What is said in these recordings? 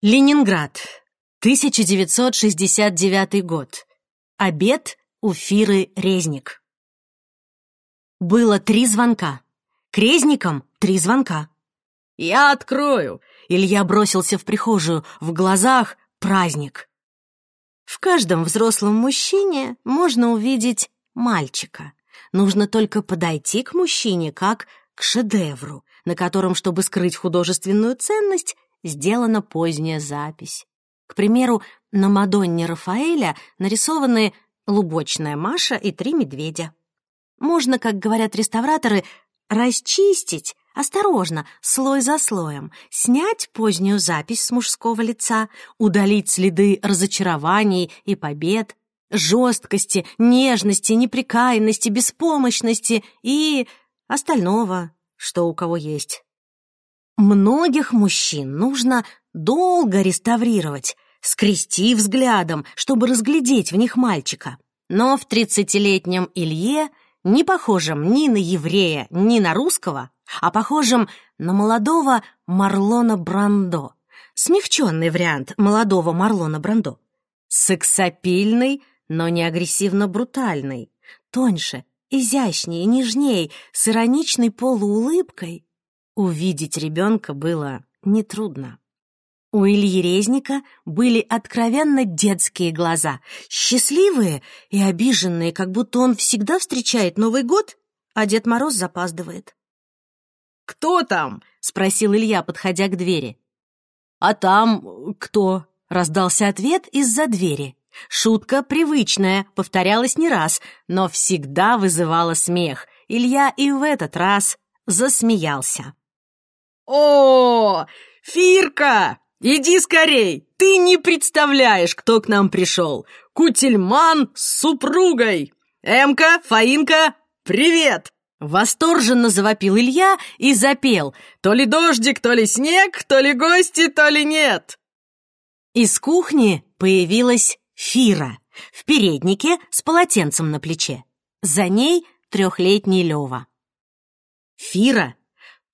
Ленинград, 1969 год. Обед у Фиры Резник. Было три звонка. К Резникам три звонка. «Я открою!» Илья бросился в прихожую. В глазах праздник. В каждом взрослом мужчине можно увидеть мальчика. Нужно только подойти к мужчине как к шедевру, на котором, чтобы скрыть художественную ценность, сделана поздняя запись. К примеру, на Мадонне Рафаэля нарисованы лубочная Маша и три медведя. Можно, как говорят реставраторы, расчистить, осторожно, слой за слоем, снять позднюю запись с мужского лица, удалить следы разочарований и побед, жесткости, нежности, неприкаянности, беспомощности и остального, что у кого есть. Многих мужчин нужно долго реставрировать, скрести взглядом, чтобы разглядеть в них мальчика. Но в тридцатилетнем Илье, не похожем ни на еврея, ни на русского, а похожем на молодого Марлона Брандо, смягченный вариант молодого Марлона Брандо, сексапильный, но не агрессивно-брутальный, тоньше, изящнее, нежней, с ироничной полуулыбкой, Увидеть ребенка было нетрудно. У Ильи Резника были откровенно детские глаза, счастливые и обиженные, как будто он всегда встречает Новый год, а Дед Мороз запаздывает. «Кто там?» — спросил Илья, подходя к двери. «А там кто?» — раздался ответ из-за двери. Шутка привычная, повторялась не раз, но всегда вызывала смех. Илья и в этот раз засмеялся. «О, Фирка, иди скорей! Ты не представляешь, кто к нам пришел! Кутельман с супругой! Эмка, Фаинка, привет!» Восторженно завопил Илья и запел «То ли дождик, то ли снег, то ли гости, то ли нет!» Из кухни появилась Фира в переднике с полотенцем на плече. За ней трехлетний Лева. Фира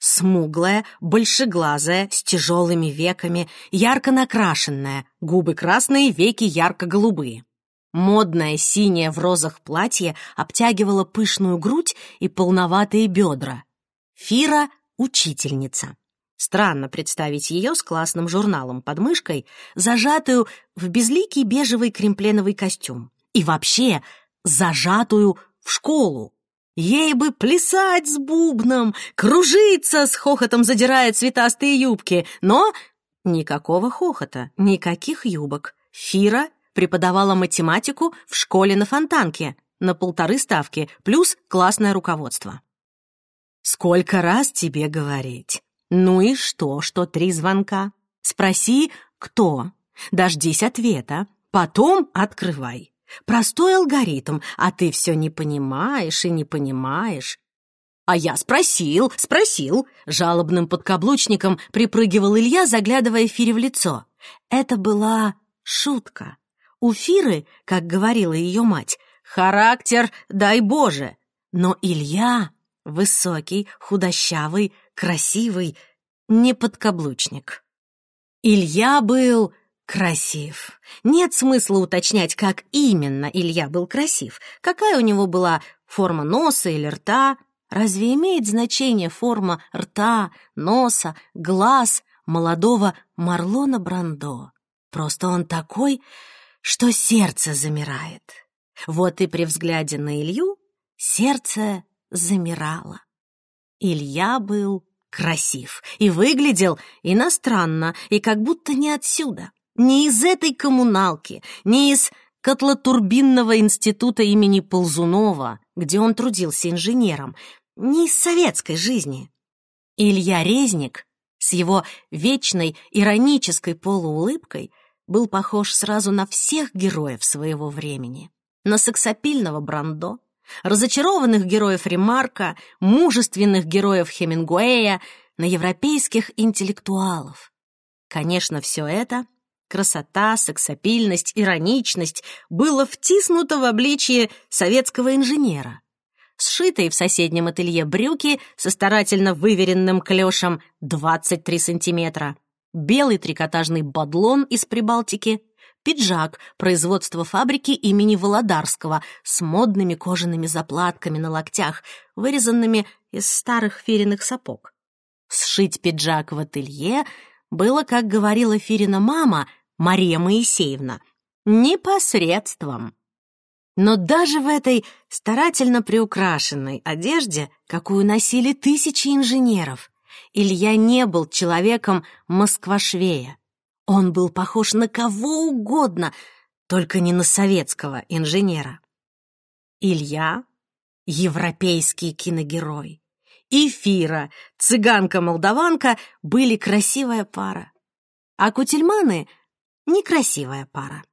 Смуглая, большеглазая, с тяжелыми веками, ярко накрашенная, губы красные, веки ярко-голубые. Модное синее в розах платье обтягивало пышную грудь и полноватые бедра. Фира — учительница. Странно представить ее с классным журналом под мышкой, зажатую в безликий бежевый кремпленовый костюм. И вообще зажатую в школу. Ей бы плясать с бубном, кружиться с хохотом, задирая цветастые юбки, но никакого хохота, никаких юбок. Фира преподавала математику в школе на Фонтанке на полторы ставки, плюс классное руководство. Сколько раз тебе говорить? Ну и что, что три звонка? Спроси, кто? Дождись ответа, потом открывай. Простой алгоритм, а ты все не понимаешь и не понимаешь. А я спросил, спросил. Жалобным подкаблучником припрыгивал Илья, заглядывая Фире в лицо. Это была шутка. У Фиры, как говорила ее мать, характер, дай Боже. Но Илья высокий, худощавый, красивый, не подкаблучник. Илья был Красив. Нет смысла уточнять, как именно Илья был красив, какая у него была форма носа или рта. Разве имеет значение форма рта, носа, глаз молодого Марлона Брандо? Просто он такой, что сердце замирает. Вот и при взгляде на Илью сердце замирало. Илья был красив и выглядел иностранно, и как будто не отсюда. Не из этой коммуналки, не из котлотурбинного института имени Ползунова, где он трудился инженером, не из советской жизни. Илья Резник с его вечной иронической полуулыбкой был похож сразу на всех героев своего времени. На сексапильного Брандо, разочарованных героев Ремарка, мужественных героев Хемингуэя, на европейских интеллектуалов. Конечно, все это Красота, сексапильность, ироничность было втиснуто в обличье советского инженера. Сшитые в соседнем ателье брюки со старательно выверенным клешем 23 сантиметра, белый трикотажный бадлон из Прибалтики, пиджак производства фабрики имени Володарского с модными кожаными заплатками на локтях, вырезанными из старых фириных сапог. Сшить пиджак в ателье было, как говорила Фирина мама, Мария Моисеевна, непосредством. Но даже в этой старательно приукрашенной одежде, какую носили тысячи инженеров, Илья не был человеком москвашвея. Он был похож на кого угодно, только не на советского инженера. Илья — европейский киногерой. И Фира, цыганка-молдаванка, были красивая пара. А Кутельманы — некрасивая пара.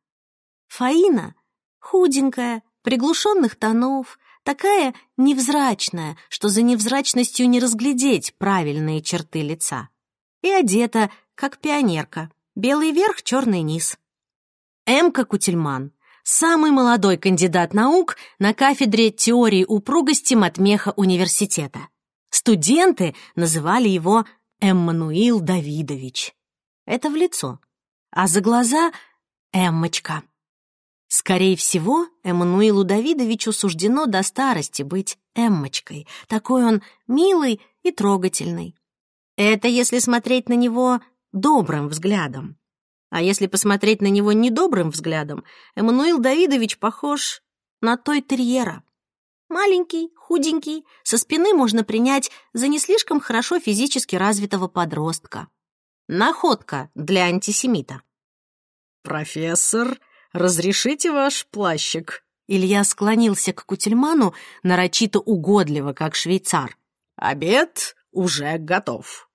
Фаина — худенькая, приглушенных тонов, такая невзрачная, что за невзрачностью не разглядеть правильные черты лица. И одета, как пионерка, белый верх, черный низ. Эмка Кутельман — самый молодой кандидат наук на кафедре теории упругости Матмеха университета. Студенты называли его Эммануил Давидович. Это в лицо. А за глаза — Эммочка. Скорее всего, Эммануилу Давидовичу суждено до старости быть Эммочкой. Такой он милый и трогательный. Это если смотреть на него добрым взглядом. А если посмотреть на него недобрым взглядом, Эммануил Давидович похож на той терьера. Маленький, худенький, со спины можно принять за не слишком хорошо физически развитого подростка. Находка для антисемита. «Профессор, разрешите ваш плащик?» Илья склонился к Кутельману нарочито угодливо, как швейцар. «Обед уже готов».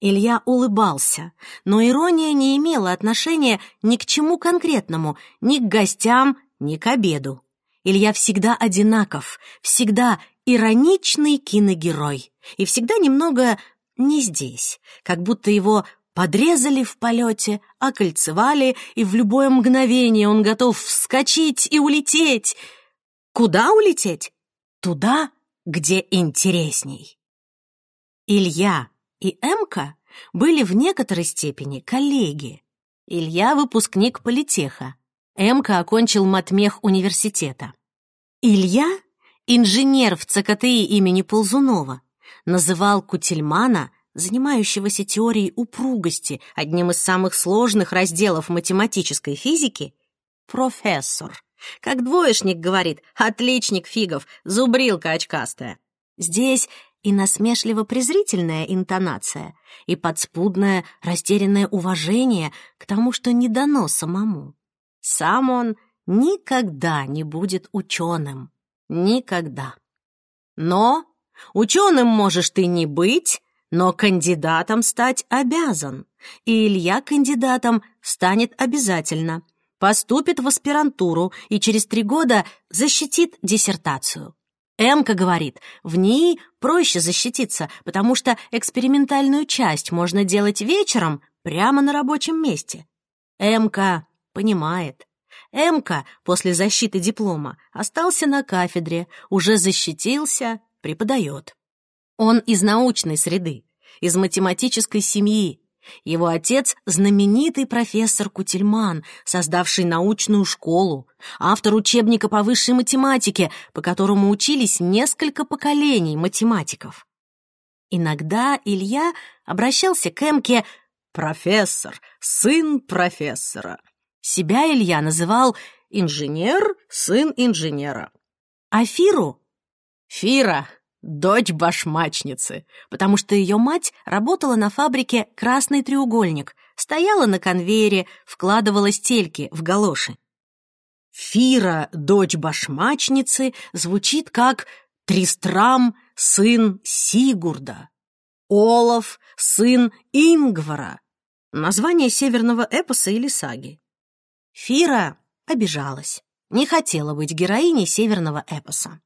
Илья улыбался, но ирония не имела отношения ни к чему конкретному, ни к гостям, ни к обеду. Илья всегда одинаков, всегда ироничный киногерой и всегда немного не здесь, как будто его подрезали в полете, окольцевали, и в любое мгновение он готов вскочить и улететь. Куда улететь? Туда, где интересней. Илья и Эмка были в некоторой степени коллеги. Илья — выпускник политеха, Эмка окончил матмех университета. Илья, инженер в ЦКТИ имени Ползунова, называл Кутельмана, занимающегося теорией упругости, одним из самых сложных разделов математической физики, профессор. Как двоечник говорит, отличник фигов, зубрилка очкастая. Здесь и насмешливо-презрительная интонация, и подспудное растерянное уважение к тому, что не дано самому. Сам он никогда не будет ученым. Никогда. Но ученым можешь ты не быть, но кандидатом стать обязан. И Илья кандидатом станет обязательно. Поступит в аспирантуру и через три года защитит диссертацию. Эмка говорит, в ней проще защититься, потому что экспериментальную часть можно делать вечером прямо на рабочем месте. Эмка понимает. Эмка после защиты диплома остался на кафедре, уже защитился, преподает. Он из научной среды, из математической семьи. Его отец — знаменитый профессор Кутельман, создавший научную школу, автор учебника по высшей математике, по которому учились несколько поколений математиков. Иногда Илья обращался к Эмке «профессор, сын профессора». Себя Илья называл «инженер, сын инженера». А Фиру? Фира — дочь башмачницы, потому что ее мать работала на фабрике «Красный треугольник», стояла на конвейере, вкладывала стельки в галоши. Фира, дочь башмачницы, звучит как Тристрам, сын Сигурда, Олаф, сын Ингвара, название северного эпоса или саги. Фира обижалась, не хотела быть героиней северного эпоса.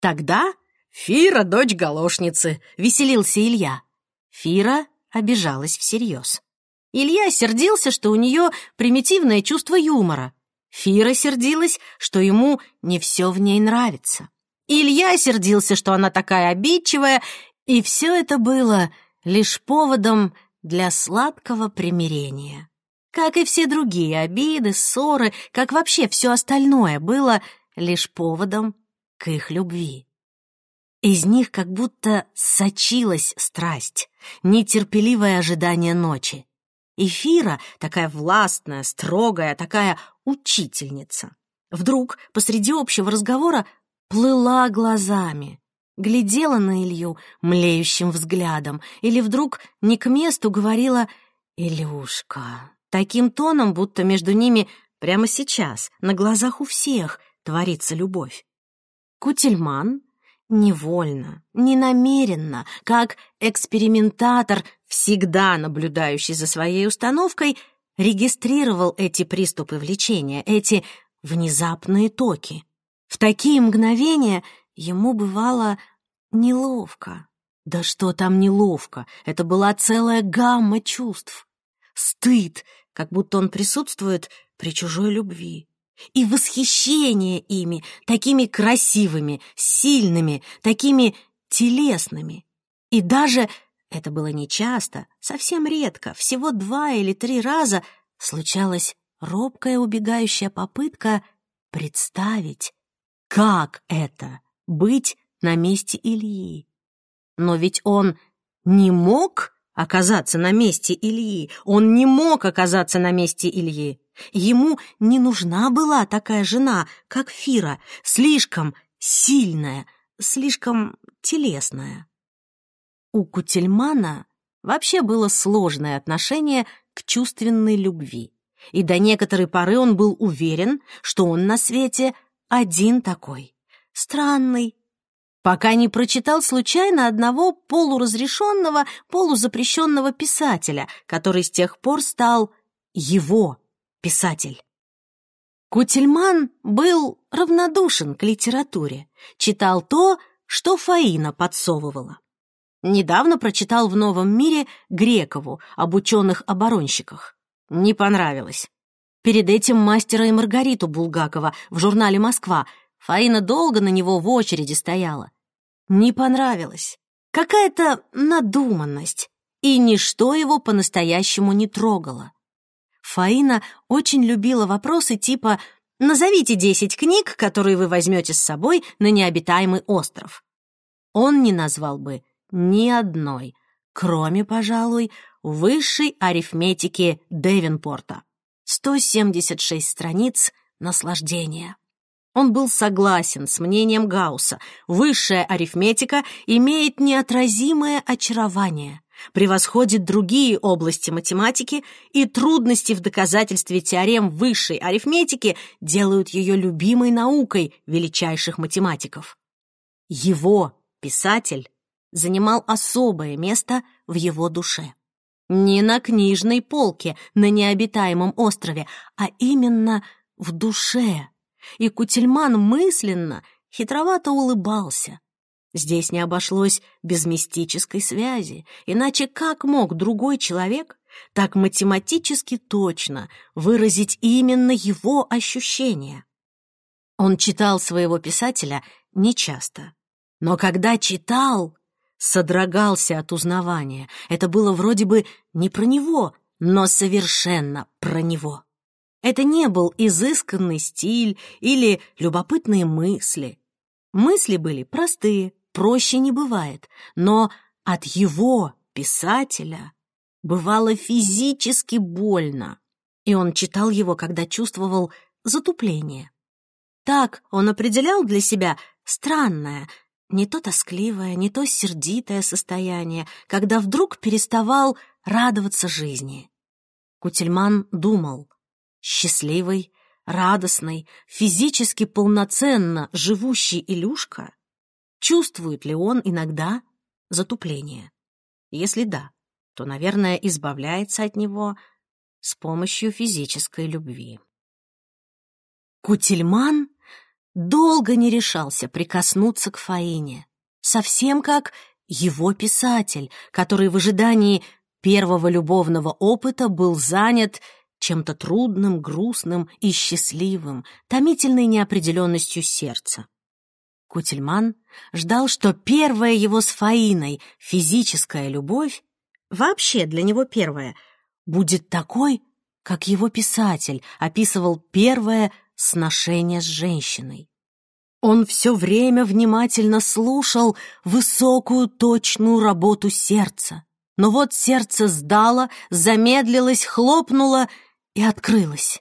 Тогда Фира — дочь галошницы, веселился Илья. Фира обижалась всерьез. Илья сердился, что у нее примитивное чувство юмора. Фира сердилась, что ему не все в ней нравится. Илья сердился, что она такая обидчивая, и все это было лишь поводом для сладкого примирения. Как и все другие обиды, ссоры, как вообще все остальное было лишь поводом к их любви. Из них как будто сочилась страсть, нетерпеливое ожидание ночи. Эфира, такая властная, строгая, такая учительница, вдруг посреди общего разговора плыла глазами, глядела на Илью млеющим взглядом или вдруг не к месту говорила «Илюшка», таким тоном, будто между ними прямо сейчас, на глазах у всех, творится любовь. Кутельман невольно, ненамеренно, как экспериментатор, всегда наблюдающий за своей установкой, регистрировал эти приступы влечения, эти внезапные токи. В такие мгновения ему бывало неловко. Да что там неловко, это была целая гамма чувств. Стыд, как будто он присутствует при чужой любви. И восхищение ими, такими красивыми, сильными, такими телесными. И даже, это было нечасто, совсем редко, всего два или три раза, случалась робкая убегающая попытка представить, как это — быть на месте Ильи. Но ведь он не мог оказаться на месте Ильи. Он не мог оказаться на месте Ильи. Ему не нужна была такая жена, как Фира, слишком сильная, слишком телесная. У Кутельмана вообще было сложное отношение к чувственной любви. И до некоторой поры он был уверен, что он на свете один такой. Странный, пока не прочитал случайно одного полуразрешенного, полузапрещенного писателя, который с тех пор стал его писатель. Кутельман был равнодушен к литературе, читал то, что Фаина подсовывала. Недавно прочитал в «Новом мире» Грекову об ученых-оборонщиках. Не понравилось. Перед этим «Мастера и Маргариту» Булгакова в журнале «Москва» Фаина долго на него в очереди стояла. Не понравилось. Какая-то надуманность, и ничто его по-настоящему не трогало. Фаина очень любила вопросы типа «Назовите десять книг, которые вы возьмете с собой на необитаемый остров». Он не назвал бы ни одной, кроме, пожалуй, высшей арифметики Девинпорта. 176 страниц наслаждения. Он был согласен с мнением Гаусса. Высшая арифметика имеет неотразимое очарование, превосходит другие области математики, и трудности в доказательстве теорем высшей арифметики делают ее любимой наукой величайших математиков. Его, писатель, занимал особое место в его душе. Не на книжной полке на необитаемом острове, а именно в душе и Кутельман мысленно хитровато улыбался. Здесь не обошлось без мистической связи, иначе как мог другой человек так математически точно выразить именно его ощущения? Он читал своего писателя нечасто, но когда читал, содрогался от узнавания. Это было вроде бы не про него, но совершенно про него. Это не был изысканный стиль или любопытные мысли. Мысли были простые, проще не бывает, но от его, писателя, бывало физически больно, и он читал его, когда чувствовал затупление. Так он определял для себя странное, не то тоскливое, не то сердитое состояние, когда вдруг переставал радоваться жизни. Кутельман думал, Счастливый, радостный, физически полноценно живущий Илюшка, чувствует ли он иногда затупление? Если да, то, наверное, избавляется от него с помощью физической любви. Кутельман долго не решался прикоснуться к Фаине, совсем как его писатель, который в ожидании первого любовного опыта был занят чем-то трудным, грустным и счастливым, томительной неопределенностью сердца. Кутельман ждал, что первая его с Фаиной физическая любовь вообще для него первое, будет такой, как его писатель описывал первое сношение с женщиной. Он все время внимательно слушал высокую точную работу сердца. Но вот сердце сдало, замедлилось, хлопнуло и открылось.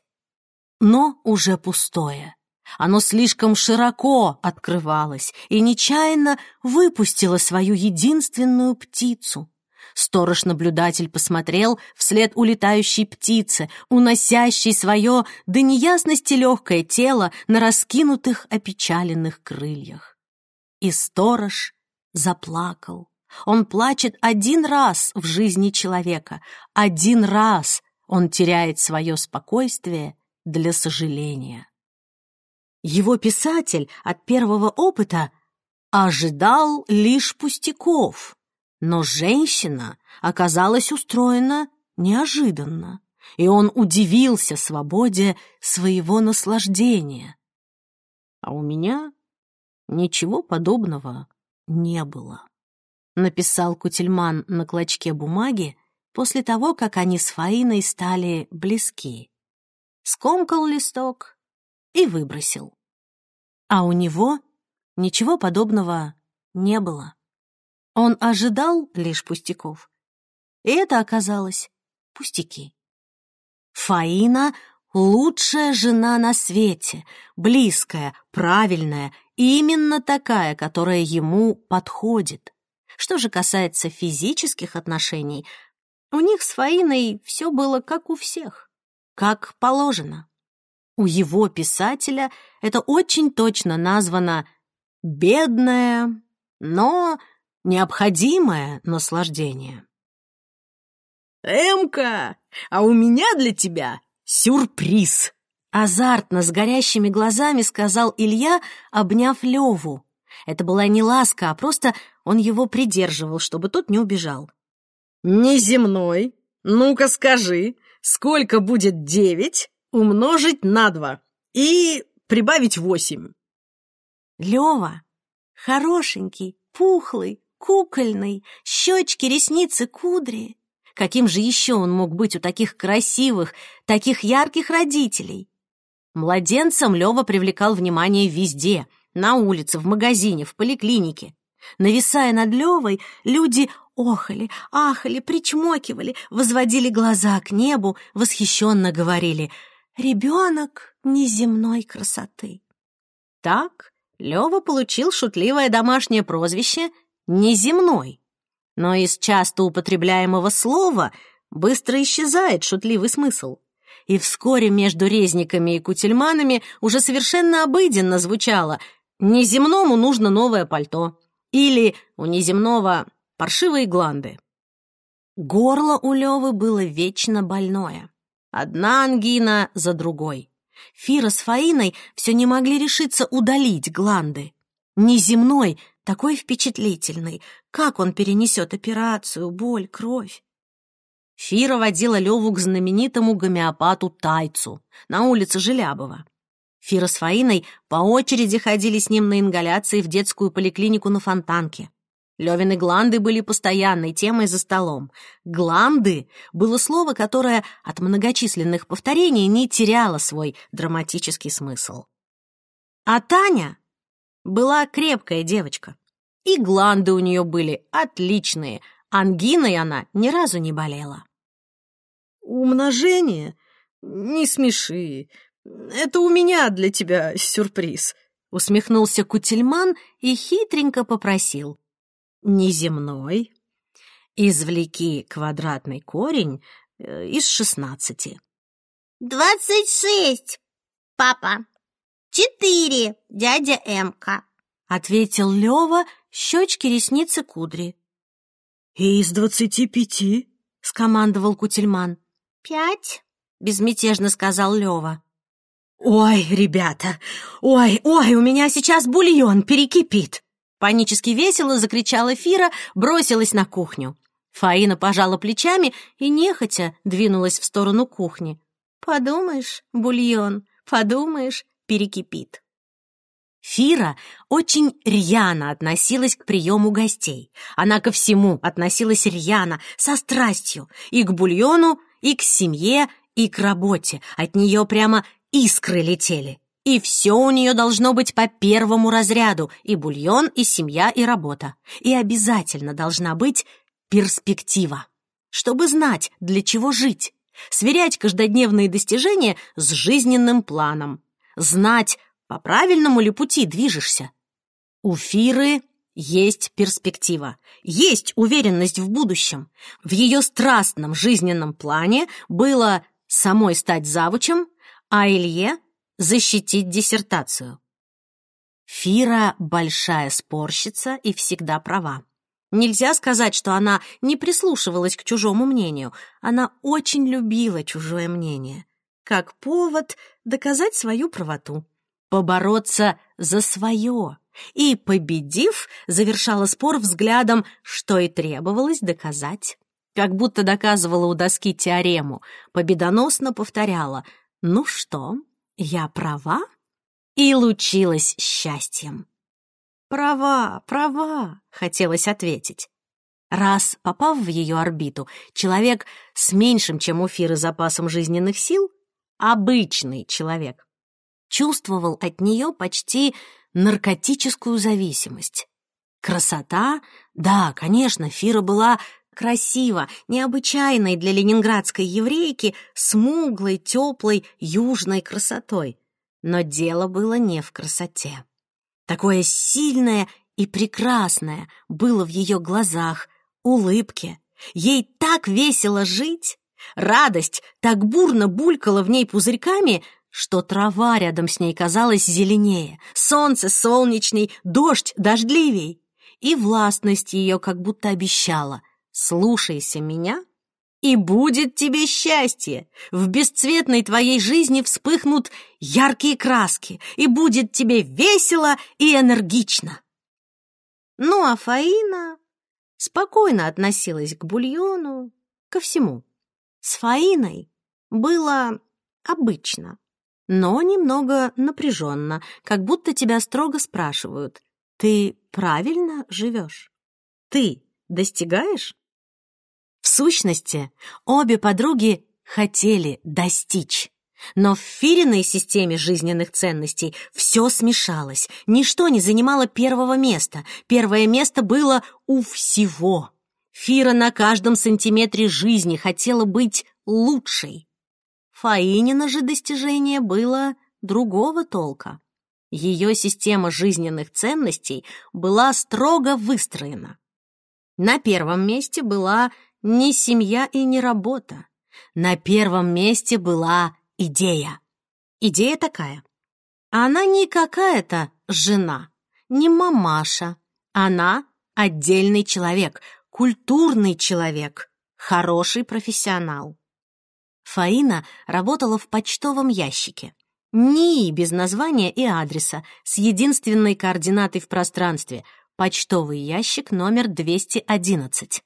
Но уже пустое. Оно слишком широко открывалось и нечаянно выпустило свою единственную птицу. Сторож-наблюдатель посмотрел вслед улетающей птице, уносящей свое до неясности легкое тело на раскинутых опечаленных крыльях. И сторож заплакал. Он плачет один раз в жизни человека, один раз он теряет свое спокойствие для сожаления. Его писатель от первого опыта ожидал лишь пустяков, но женщина оказалась устроена неожиданно, и он удивился свободе своего наслаждения. А у меня ничего подобного не было, написал Кутельман на клочке бумаги после того, как они с Фаиной стали близки. Скомкал листок и выбросил. А у него ничего подобного не было. Он ожидал лишь пустяков. И это оказалось пустяки. Фаина — лучшая жена на свете, близкая, правильная, именно такая, которая ему подходит. Что же касается физических отношений, у них с Фаиной все было как у всех, как положено. У его писателя это очень точно названо «бедное, но необходимое наслаждение». «Эмка, а у меня для тебя сюрприз!» Азартно, с горящими глазами сказал Илья, обняв Леву. Это была не ласка, а просто он его придерживал, чтобы тот не убежал. «Неземной? Ну-ка скажи, сколько будет девять умножить на два и прибавить восемь. Лёва, хорошенький, пухлый, кукольный, щечки, ресницы, кудри. Каким же еще он мог быть у таких красивых, таких ярких родителей? Младенцем Лёва привлекал внимание везде — на улице, в магазине, в поликлинике. Нависая над Левой, люди охали, ахали, причмокивали, возводили глаза к небу, восхищенно говорили — Ребенок неземной красоты. Так Лёва получил шутливое домашнее прозвище «неземной». Но из часто употребляемого слова быстро исчезает шутливый смысл. И вскоре между резниками и кутельманами уже совершенно обыденно звучало «неземному нужно новое пальто» или «у неземного паршивые гланды». Горло у Лёвы было вечно больное. Одна ангина за другой. Фира с Фаиной все не могли решиться удалить гланды. Неземной, такой впечатлительный. Как он перенесет операцию, боль, кровь? Фира водила Леву к знаменитому гомеопату Тайцу на улице Желябова. Фира с Фаиной по очереди ходили с ним на ингаляции в детскую поликлинику на Фонтанке. Левины гланды были постоянной темой за столом. «Гланды» было слово, которое от многочисленных повторений не теряло свой драматический смысл. А Таня была крепкая девочка. И гланды у нее были отличные, ангиной она ни разу не болела. «Умножение? Не смеши. Это у меня для тебя сюрприз», — усмехнулся Кутельман и хитренько попросил неземной. Извлеки квадратный корень э, из шестнадцати. «Двадцать шесть, папа. Четыре, дядя Эмка», — ответил Лёва, щечки, ресницы, кудри. «И из двадцати пяти?» — скомандовал Кутельман. «Пять», — безмятежно сказал Лёва. «Ой, ребята, ой, ой, у меня сейчас бульон перекипит!» Панически весело закричала Фира, бросилась на кухню. Фаина пожала плечами и нехотя двинулась в сторону кухни. «Подумаешь, бульон, подумаешь, перекипит». Фира очень рьяно относилась к приему гостей. Она ко всему относилась рьяно, со страстью, и к бульону, и к семье, и к работе. От нее прямо искры летели. И все у нее должно быть по первому разряду, и бульон, и семья, и работа. И обязательно должна быть перспектива, чтобы знать, для чего жить, сверять каждодневные достижения с жизненным планом, знать, по правильному ли пути движешься. У Фиры есть перспектива, есть уверенность в будущем. В ее страстном жизненном плане было самой стать завучем, а Илье — защитить диссертацию. Фира — большая спорщица и всегда права. Нельзя сказать, что она не прислушивалась к чужому мнению. Она очень любила чужое мнение. Как повод доказать свою правоту. Побороться за свое. И, победив, завершала спор взглядом, что и требовалось доказать. Как будто доказывала у доски теорему. Победоносно повторяла «Ну что, я права?» И лучилась счастьем. «Права, права», — хотелось ответить. Раз попав в ее орбиту, человек с меньшим, чем у Фиры, запасом жизненных сил, обычный человек, чувствовал от нее почти наркотическую зависимость. Красота? Да, конечно, Фира была красива, необычайной для ленинградской еврейки, смуглой, теплой, южной красотой. Но дело было не в красоте. Такое сильное и прекрасное было в ее глазах, улыбке. Ей так весело жить. Радость так бурно булькала в ней пузырьками, что трава рядом с ней казалась зеленее, солнце солнечней, дождь дождливей. И властность ее как будто обещала «Слушайся меня, и будет тебе счастье. В бесцветной твоей жизни вспыхнут яркие краски, и будет тебе весело и энергично. Ну, а Фаина спокойно относилась к бульону, ко всему. С Фаиной было обычно, но немного напряженно, как будто тебя строго спрашивают, ты правильно живешь? Ты достигаешь? Сущности, обе подруги хотели достичь. Но в Фириной системе жизненных ценностей все смешалось, ничто не занимало первого места. Первое место было у всего. Фира на каждом сантиметре жизни хотела быть лучшей. Фаинина же достижение было другого толка. Ее система жизненных ценностей была строго выстроена. На первом месте была не семья и не работа. На первом месте была идея. Идея такая. Она не какая-то жена, не мамаша. Она отдельный человек, культурный человек, хороший профессионал. Фаина работала в почтовом ящике. НИИ без названия и адреса, с единственной координатой в пространстве — почтовый ящик номер 211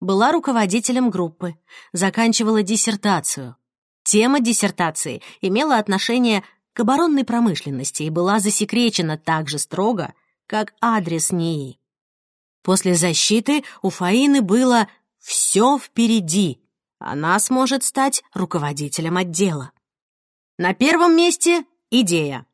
была руководителем группы, заканчивала диссертацию. Тема диссертации имела отношение к оборонной промышленности и была засекречена так же строго, как адрес НИИ. После защиты у Фаины было «все впереди», она сможет стать руководителем отдела. На первом месте — идея.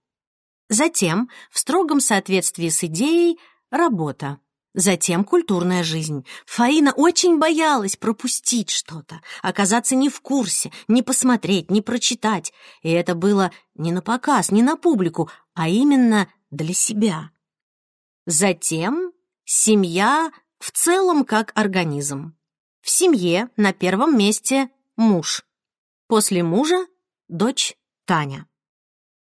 Затем, в строгом соответствии с идеей, работа. Затем культурная жизнь. Фаина очень боялась пропустить что-то, оказаться не в курсе, не посмотреть, не прочитать. И это было не на показ, не на публику, а именно для себя. Затем семья в целом как организм. В семье на первом месте муж. После мужа — дочь Таня.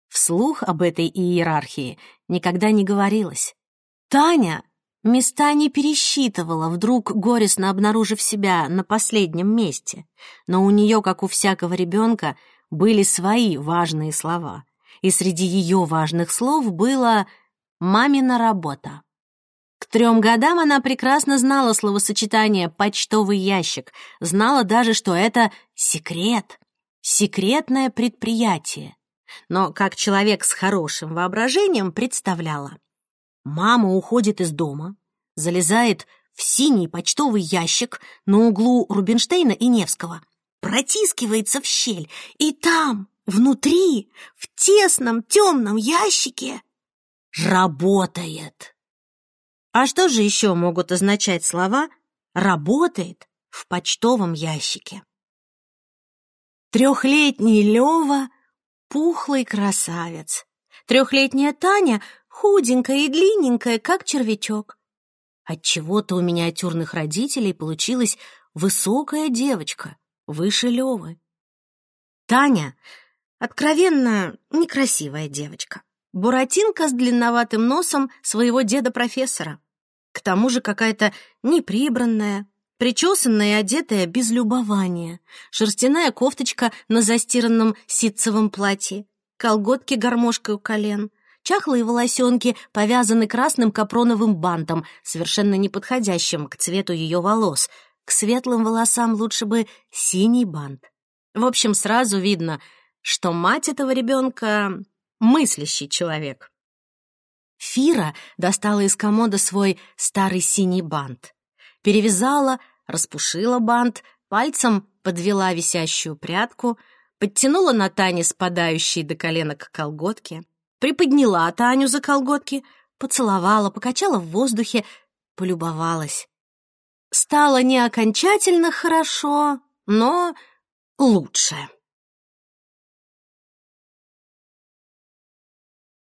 Вслух об этой иерархии никогда не говорилось. Таня Места не пересчитывала, вдруг горестно обнаружив себя на последнем месте. Но у нее, как у всякого ребенка, были свои важные слова. И среди ее важных слов было «мамина работа». К трем годам она прекрасно знала словосочетание «почтовый ящик», знала даже, что это секрет, секретное предприятие. но как человек с хорошим воображением представляла. Мама уходит из дома, залезает в синий почтовый ящик на углу Рубинштейна и Невского, протискивается в щель, и там, внутри, в тесном темном ящике, работает. А что же еще могут означать слова «работает» в почтовом ящике? Трехлетний Лева — пухлый красавец. Трехлетняя Таня — худенькая и длинненькая, как червячок. Отчего-то у миниатюрных родителей получилась высокая девочка, выше Левы. Таня — откровенно некрасивая девочка. Буратинка с длинноватым носом своего деда-профессора. К тому же какая-то неприбранная, причесанная и одетая без любования, шерстяная кофточка на застиранном ситцевом платье, колготки гармошкой у колен, чахлые волосенки повязаны красным капроновым бантом, совершенно неподходящим к цвету ее волос. К светлым волосам лучше бы синий бант. В общем, сразу видно, что мать этого ребенка — мыслящий человек. Фира достала из комода свой старый синий бант, перевязала, распушила бант, пальцем подвела висящую прядку, подтянула на Тане спадающие до коленок колготки, приподняла Таню за колготки, поцеловала, покачала в воздухе, полюбовалась. Стало не окончательно хорошо, но лучше.